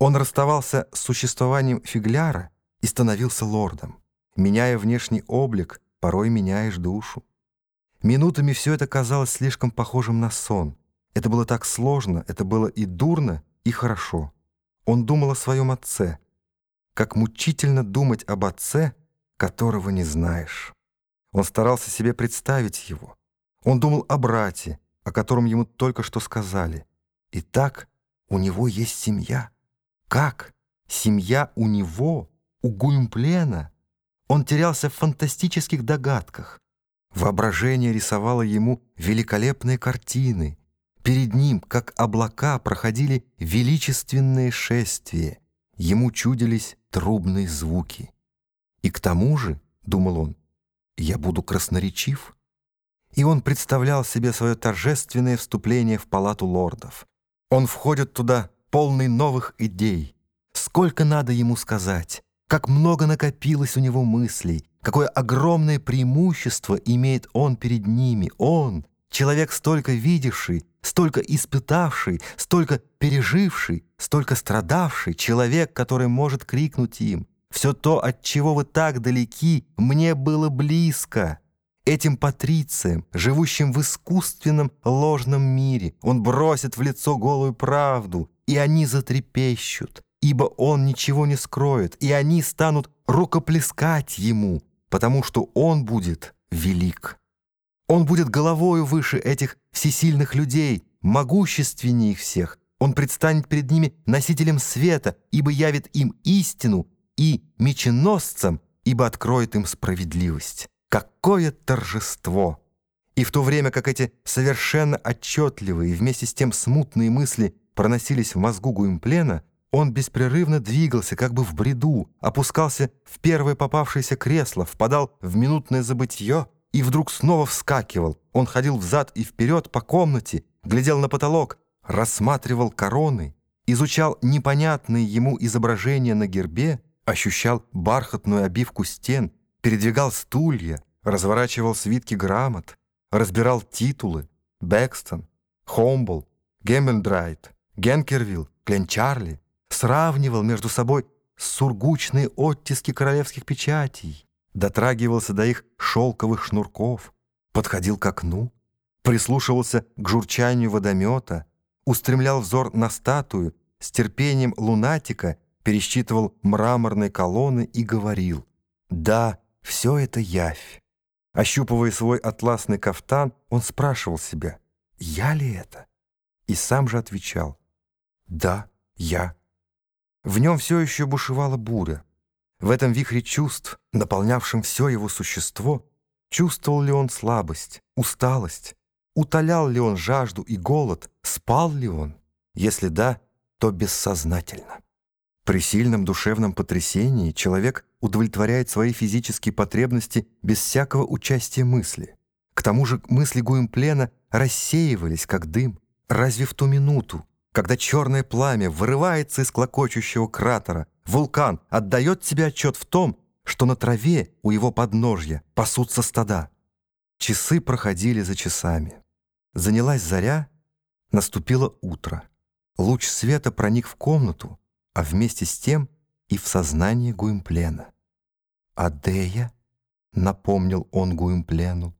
Он расставался с существованием фигляра и становился лордом. Меняя внешний облик, порой меняешь душу. Минутами все это казалось слишком похожим на сон. Это было так сложно, это было и дурно, и хорошо. Он думал о своем отце. Как мучительно думать об отце, которого не знаешь. Он старался себе представить его. Он думал о брате, о котором ему только что сказали. И так у него есть семья. Как? Семья у него, у Гуимплена? Он терялся в фантастических догадках. Воображение рисовало ему великолепные картины. Перед ним, как облака, проходили величественные шествия. Ему чудились трубные звуки. И к тому же, — думал он, — я буду красноречив. И он представлял себе свое торжественное вступление в палату лордов. Он входит туда полный новых идей. Сколько надо ему сказать, как много накопилось у него мыслей, какое огромное преимущество имеет он перед ними, он, человек столько видевший, столько испытавший, столько переживший, столько страдавший, человек, который может крикнуть им «Все то, от чего вы так далеки, мне было близко». Этим патрициям, живущим в искусственном ложном мире, он бросит в лицо голую правду, и они затрепещут, ибо он ничего не скроет, и они станут рукоплескать ему, потому что он будет велик. Он будет головою выше этих всесильных людей, могущественнее их всех. Он предстанет перед ними носителем света, ибо явит им истину, и меченосцам, ибо откроет им справедливость. Какое торжество! И в то время как эти совершенно отчетливые и вместе с тем смутные мысли проносились в мозгу Гуимплена, он беспрерывно двигался, как бы в бреду, опускался в первое попавшееся кресло, впадал в минутное забытье и вдруг снова вскакивал. Он ходил взад и вперед по комнате, глядел на потолок, рассматривал короны, изучал непонятные ему изображения на гербе, ощущал бархатную обивку стен, передвигал стулья, разворачивал свитки грамот, разбирал титулы Бэкстон, Хомбл, Геммельдрайт, Генкервилл, Кленчарли, сравнивал между собой сургучные оттиски королевских печатей, дотрагивался до их шелковых шнурков, подходил к окну, прислушивался к журчанию водомета, устремлял взор на статую, с терпением лунатика пересчитывал мраморные колонны и говорил «Да, все это явь». Ощупывая свой атласный кафтан, он спрашивал себя «Я ли это?» И сам же отвечал «Да, я». В нем все еще бушевала буря. В этом вихре чувств, наполнявшем все его существо, чувствовал ли он слабость, усталость, утолял ли он жажду и голод, спал ли он? Если да, то бессознательно. При сильном душевном потрясении человек удовлетворяет свои физические потребности без всякого участия мысли. К тому же мысли Гуимплена рассеивались, как дым. Разве в ту минуту, когда черное пламя вырывается из клокочущего кратера, вулкан отдает себе отчет в том, что на траве у его подножья пасутся стада. Часы проходили за часами. Занялась заря, наступило утро. Луч света проник в комнату, а вместе с тем и в сознание Гуимплена. «Адея», — напомнил он Гуимплену,